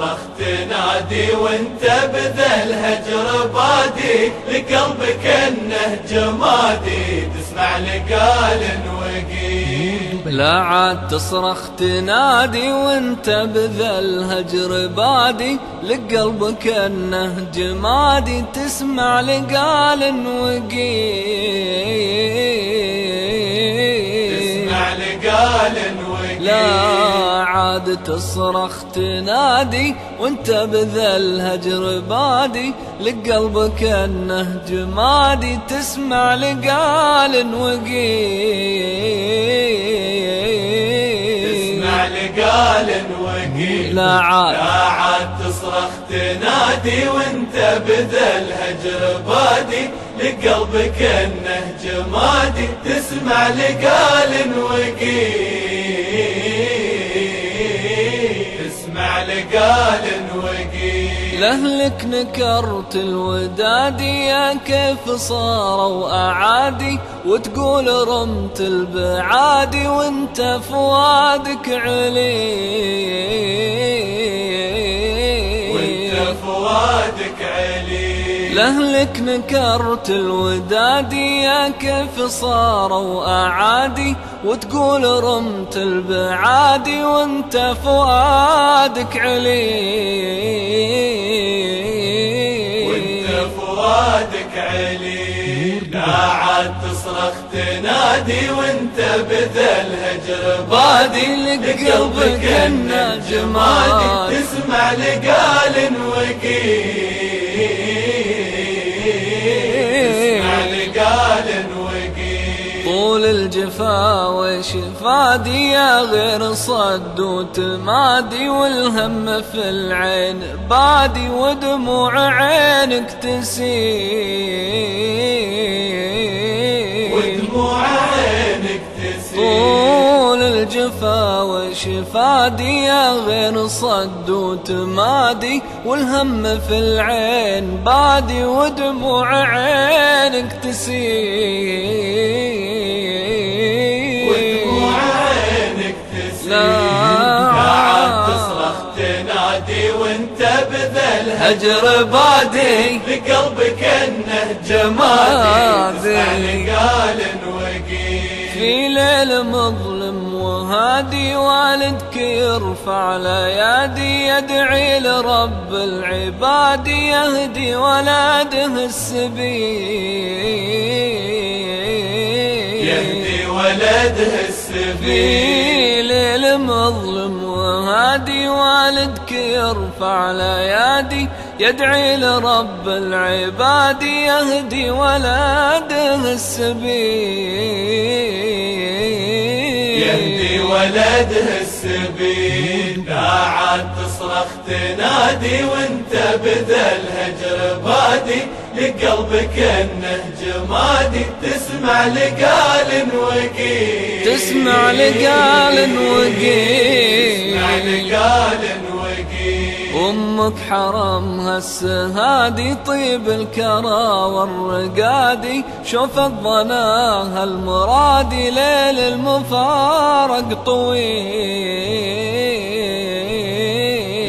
تصرخ تنادي وانت بذا الهجر بادي لقلبك انه جمادي. تسمع لقال وقيل. لا عاد تصرخ تنادي وانت بذا الهجر بادي لقلبك انه جمادي. تسمع لقال وقيل. تسمع لقال وقيل لا عاد تصرخ تنادي وانت بذا الهجر بادي لقلبك انه جمادي تسمع لقال وقيل. تسمع لقال وقيل. لا عاد. لا عاد تصرخ تنادي وانت بذا الهجر بادي لقلبك انه جمادي تسمع لقال وقيل. لقال وقيل لأهلك نكرت الودادي يا كيف صاروا أعادي وتقول رمت البعادي وانت فؤادك علي فؤادك علي. لأهلك نكرت الودادي يا كيف صاروا أعادي وتقول رمت البعادي وانت فؤادك علي. فؤادك علي. لا عاد تصرخ تنادي وانت بذا الهجر بادي. لقلبك انه جمادي تسمع لقال وقيل تسمع لقال الجفا وشفادي يا غير صد وتمادي والهم في العين بادي ودموع عينك تسيل. ودموع عينك تسيل. طول الجفا وشفادي يا غير صد وتمادي والهم في العين بادي ودموع عينك تسيل. لا عاد تصرخ تنادي وانت الهجر هجر بادي. لقلبك إنه جمادي. لقال وقيل في ليل مظلم وهادي والدك يرفع ليادي يدعي لرب العباد يهدي ولده السبيل. يهدي ولده السبيل. مظلم وهادي والدك يرفع ليادي يدعي لرب العباد يهدي ولده السبيل. يهدي ولده السبيل. لا عاد تصرخ تنادي وانت بذا الهجر بادي لقلبك انه جمادي تسمع لقال وقيل. تسمع لقال وقيل تسمع لقال وقيل أمك حرمها السهادي طيب الكرى والرقادي شوفت ظناها المرادي ليل المفارق طويل.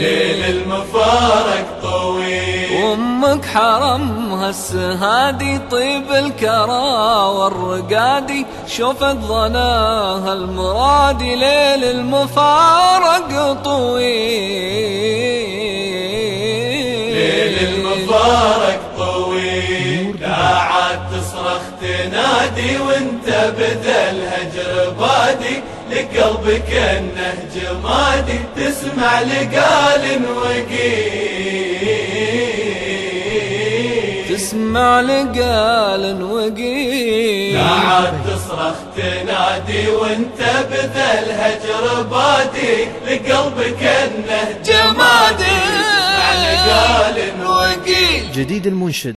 ليل المفارق طويل. أمك حرمها السهادي طيب الكرى والرقادي شوفت ظناها المرادي ليل المفارق طويل. ليل المفارق طويل لا عاد تصرخ تنادي وانت بذا الهجر بادي لقلبك انه جمادي تسمع لقال وقيل. تسمع لقال وقيل. لا عاد تصرخ تنادي وانت بذا الهجر بادي لقلبك إنه جمادي. تسمع لقال وقيل. جديد المنشد.